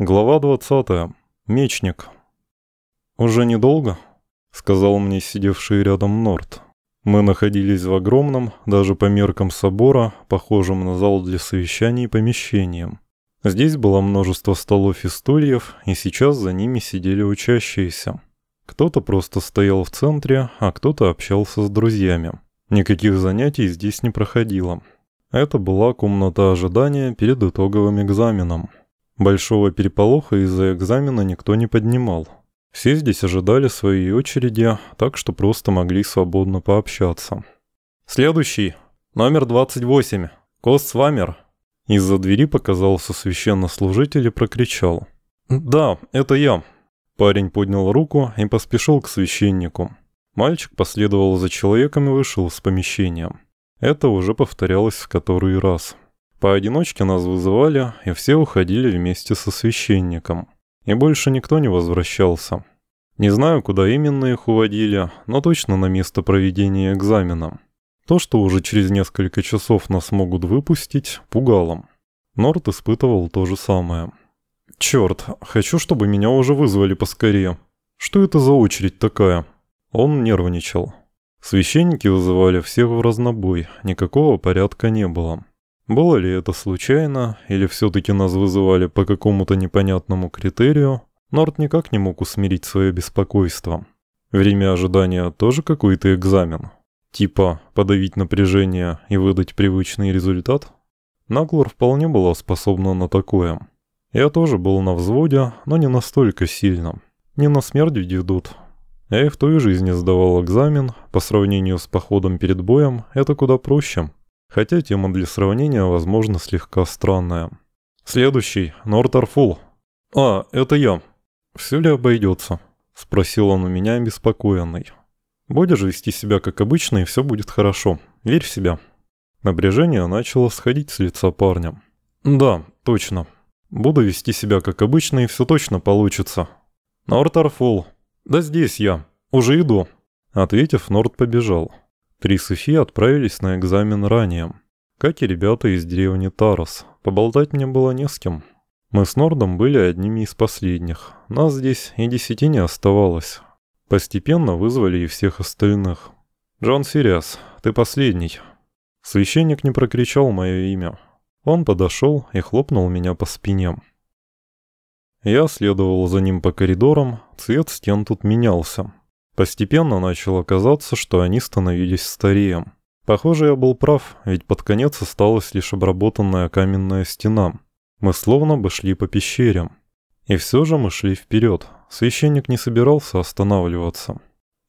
Глава 20. Мечник. «Уже недолго?» — сказал мне сидевший рядом Норт. Мы находились в огромном, даже по меркам собора, похожем на зал для совещаний помещением. Здесь было множество столов и стульев, и сейчас за ними сидели учащиеся. Кто-то просто стоял в центре, а кто-то общался с друзьями. Никаких занятий здесь не проходило. Это была комната ожидания перед итоговым экзаменом. Большого переполоха из-за экзамена никто не поднимал. Все здесь ожидали своей очереди, так что просто могли свободно пообщаться. «Следующий. Номер 28. Кост Свамер». Из-за двери показался священнослужитель и прокричал. «Да, это я». Парень поднял руку и поспешил к священнику. Мальчик последовал за человеком и вышел с помещения. Это уже повторялось в который раз. Поодиночке нас вызывали, и все уходили вместе со священником. И больше никто не возвращался. Не знаю, куда именно их уводили, но точно на место проведения экзамена. То, что уже через несколько часов нас могут выпустить, пугало. Норт испытывал то же самое. «Черт, хочу, чтобы меня уже вызвали поскорее. Что это за очередь такая?» Он нервничал. Священники вызывали всех в разнобой, никакого порядка не было. Было ли это случайно, или все-таки нас вызывали по какому-то непонятному критерию, Норт никак не мог усмирить свое беспокойство. Время ожидания тоже какой-то экзамен. Типа подавить напряжение и выдать привычный результат? Наглор вполне была способна на такое. Я тоже был на взводе, но не настолько сильно. Не на смерть ведут. Я и в той жизни сдавал экзамен, по сравнению с походом перед боем, это куда проще. Хотя тема для сравнения, возможно, слегка странная. Следующий. Нортарфул. А, это я. Все ли обойдется? Спросил он у меня обеспокоенный. Будешь вести себя как обычно, и все будет хорошо. Верь в себя. Напряжение начало сходить с лица парня. Да, точно. Буду вести себя как обычно, и все точно получится. Нортарфул. Да здесь я. Уже иду. Ответив, Норт побежал. Три Софи отправились на экзамен ранее. Как и ребята из деревни Тарос. Поболтать мне было не с кем. Мы с Нордом были одними из последних. Нас здесь и десяти не оставалось. Постепенно вызвали и всех остальных. «Джон Сириас, ты последний». Священник не прокричал мое имя. Он подошел и хлопнул меня по спине. Я следовал за ним по коридорам, цвет стен тут менялся. Постепенно начало казаться, что они становились старее. Похоже, я был прав, ведь под конец осталась лишь обработанная каменная стена. Мы словно бы шли по пещерам. И все же мы шли вперед. Священник не собирался останавливаться.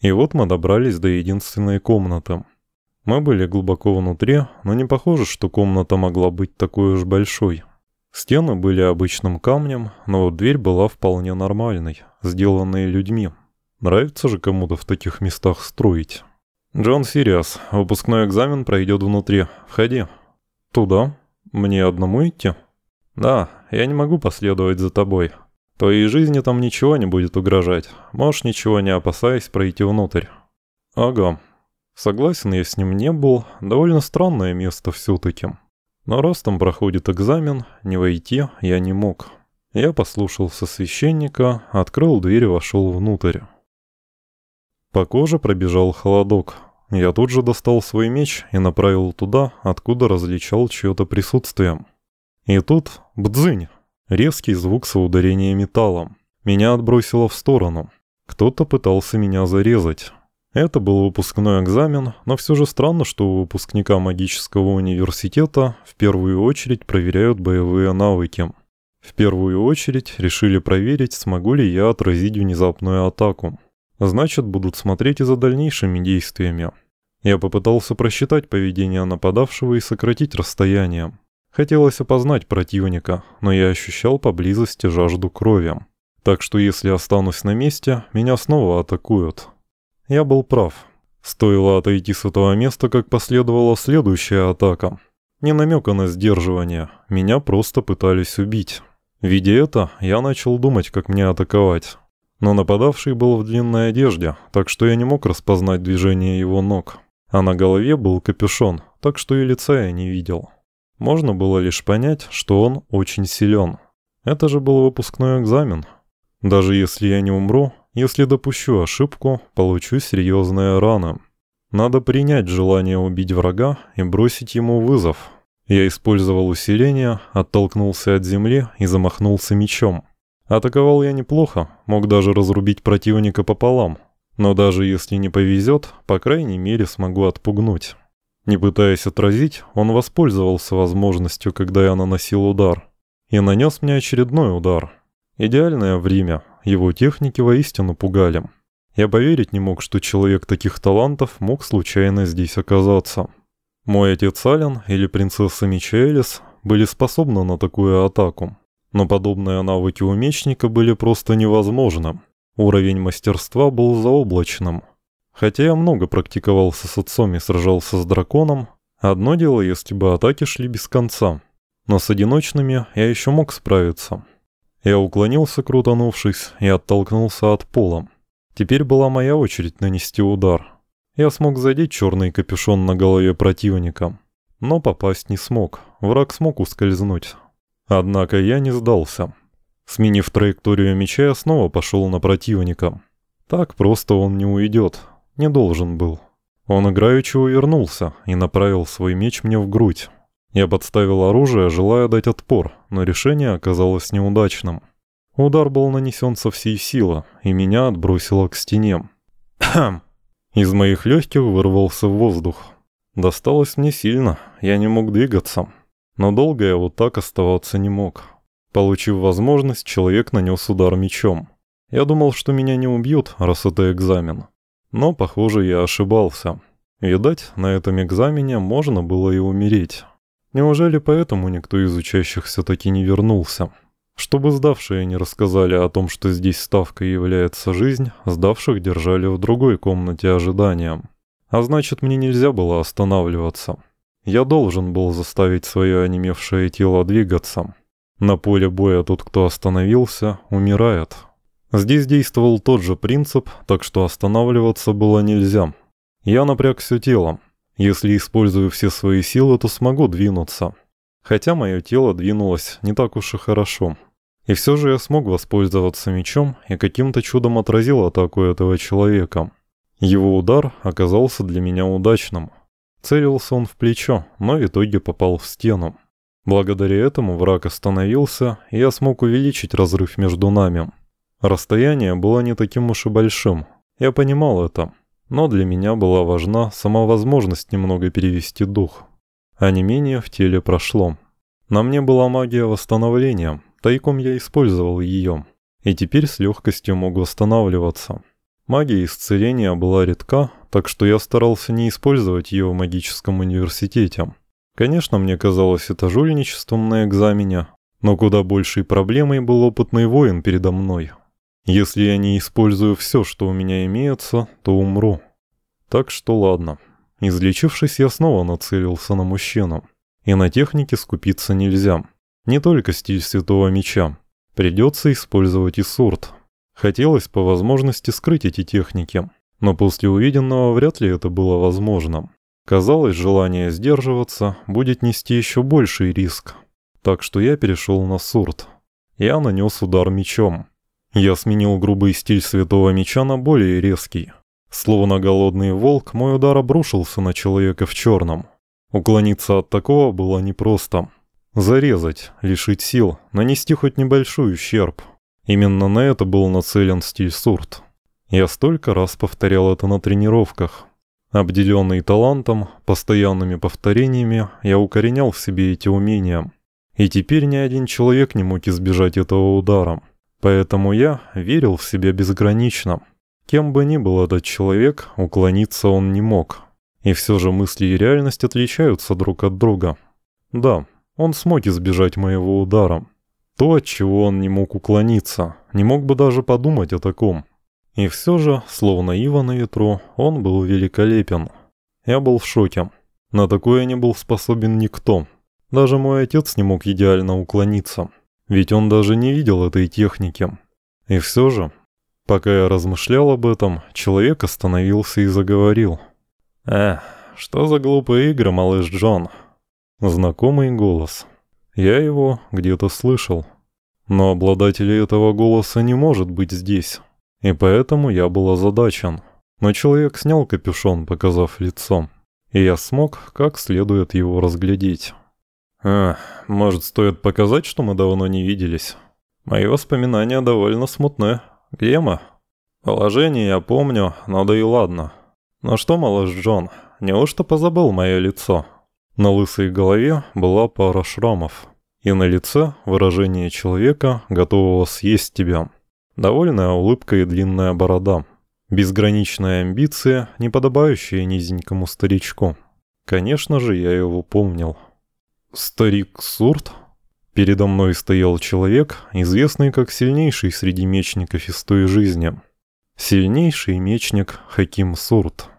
И вот мы добрались до единственной комнаты. Мы были глубоко внутри, но не похоже, что комната могла быть такой уж большой. Стены были обычным камнем, но вот дверь была вполне нормальной, сделанной людьми. Нравится же кому-то в таких местах строить. Джон Сириас, выпускной экзамен пройдет внутри. Входи. Туда? Мне одному идти? Да, я не могу последовать за тобой. Твоей жизни там ничего не будет угрожать. Можешь ничего не опасаясь пройти внутрь. Ага. Согласен я с ним не был. Довольно странное место все-таки. Но раз там проходит экзамен, не войти я не мог. Я послушался священника, открыл дверь и вошел внутрь. По коже пробежал холодок. Я тут же достал свой меч и направил туда, откуда различал чье-то присутствие. И тут бдзынь. Резкий звук соударения металлом. Меня отбросило в сторону. Кто-то пытался меня зарезать. Это был выпускной экзамен, но все же странно, что у выпускника магического университета в первую очередь проверяют боевые навыки. В первую очередь решили проверить, смогу ли я отразить внезапную атаку. Значит, будут смотреть и за дальнейшими действиями. Я попытался просчитать поведение нападавшего и сократить расстояние. Хотелось опознать противника, но я ощущал поблизости жажду крови. Так что если останусь на месте, меня снова атакуют. Я был прав. Стоило отойти с этого места, как последовала следующая атака. Не намека на сдерживание, меня просто пытались убить. Видя это, я начал думать, как мне атаковать. Но нападавший был в длинной одежде, так что я не мог распознать движение его ног. А на голове был капюшон, так что и лица я не видел. Можно было лишь понять, что он очень силен. Это же был выпускной экзамен. Даже если я не умру, если допущу ошибку, получу серьезные раны. Надо принять желание убить врага и бросить ему вызов. Я использовал усиление, оттолкнулся от земли и замахнулся мечом. Атаковал я неплохо, мог даже разрубить противника пополам. Но даже если не повезет, по крайней мере смогу отпугнуть. Не пытаясь отразить, он воспользовался возможностью, когда я наносил удар. И нанес мне очередной удар. Идеальное время, его техники воистину пугали. Я поверить не мог, что человек таких талантов мог случайно здесь оказаться. Мой отец Ален или принцесса Мичаэлис были способны на такую атаку. Но подобные навыки у мечника были просто невозможны. Уровень мастерства был заоблачным. Хотя я много практиковался с отцом и сражался с драконом, одно дело, если бы атаки шли без конца. Но с одиночными я еще мог справиться. Я уклонился, крутанувшись, и оттолкнулся от пола. Теперь была моя очередь нанести удар. Я смог задеть черный капюшон на голове противника, но попасть не смог. Враг смог ускользнуть. Однако я не сдался. Сменив траекторию меча, я снова пошел на противника. Так просто он не уйдет. Не должен был. Он играючи увернулся и направил свой меч мне в грудь. Я подставил оружие, желая дать отпор, но решение оказалось неудачным. Удар был нанесен со всей силы, и меня отбросило к стене. Из моих легких вырвался воздух. Досталось мне сильно, я не мог двигаться. Но долго я вот так оставаться не мог. Получив возможность, человек нанес удар мечом. Я думал, что меня не убьют, раз это экзамен. Но, похоже, я ошибался. Видать, на этом экзамене можно было и умереть. Неужели поэтому никто из учащихся таки не вернулся? Чтобы сдавшие не рассказали о том, что здесь ставкой является жизнь, сдавших держали в другой комнате ожидания. А значит, мне нельзя было останавливаться. Я должен был заставить свое онемевшее тело двигаться. На поле боя тот, кто остановился, умирает. Здесь действовал тот же принцип, так что останавливаться было нельзя. Я напряг все тело. Если использую все свои силы, то смогу двинуться. Хотя мое тело двинулось не так уж и хорошо. И все же я смог воспользоваться мечом и каким-то чудом отразил атаку этого человека. Его удар оказался для меня удачным. Целился он в плечо, но в итоге попал в стену. Благодаря этому враг остановился, и я смог увеличить разрыв между нами. Расстояние было не таким уж и большим. Я понимал это. Но для меня была важна сама возможность немного перевести дух. А не менее в теле прошло. На мне была магия восстановления. Тайком я использовал ее. И теперь с легкостью мог восстанавливаться. Магия исцеления была редка, так что я старался не использовать ее в магическом университете. Конечно, мне казалось это жульничеством на экзамене, но куда большей проблемой был опытный воин передо мной. Если я не использую все, что у меня имеется, то умру. Так что ладно. Излечившись, я снова нацелился на мужчину. И на технике скупиться нельзя. Не только стиль Святого Меча. Придется использовать и сурт. Хотелось по возможности скрыть эти техники, но после увиденного вряд ли это было возможно. Казалось, желание сдерживаться будет нести еще больший риск. Так что я перешел на сурт. Я нанес удар мечом. Я сменил грубый стиль Святого Меча на более резкий. Словно голодный волк, мой удар обрушился на человека в черном. Уклониться от такого было непросто. Зарезать, лишить сил, нанести хоть небольшой ущерб – Именно на это был нацелен стиль Сурт. Я столько раз повторял это на тренировках. Обделенный талантом, постоянными повторениями, я укоренял в себе эти умения. И теперь ни один человек не мог избежать этого удара. Поэтому я верил в себя безгранично. Кем бы ни был этот человек, уклониться он не мог. И все же мысли и реальность отличаются друг от друга. Да, он смог избежать моего удара. То, от чего он не мог уклониться, не мог бы даже подумать о таком. И все же, словно ива на ветру, он был великолепен. Я был в шоке. На такое не был способен никто. Даже мой отец не мог идеально уклониться. Ведь он даже не видел этой техники. И все же, пока я размышлял об этом, человек остановился и заговорил. «Эх, что за глупые игры, малыш Джон?» Знакомый голос. Я его где-то слышал. Но обладателей этого голоса не может быть здесь. И поэтому я был озадачен. Но человек снял капюшон, показав лицо. И я смог как следует его разглядеть. А, может, стоит показать, что мы давно не виделись? Мои воспоминания довольно смутны. Где мы? Положение я помню, но да и ладно. Ну что, малыш Джон, неужто позабыл мое лицо? На лысой голове была пара шрамов. И на лице выражение человека, готового съесть тебя. Довольная улыбка и длинная борода. Безграничная амбиция, не подобающая низенькому старичку. Конечно же, я его помнил. Старик Сурт? Передо мной стоял человек, известный как сильнейший среди мечников из той жизни. Сильнейший мечник Хаким Сурт.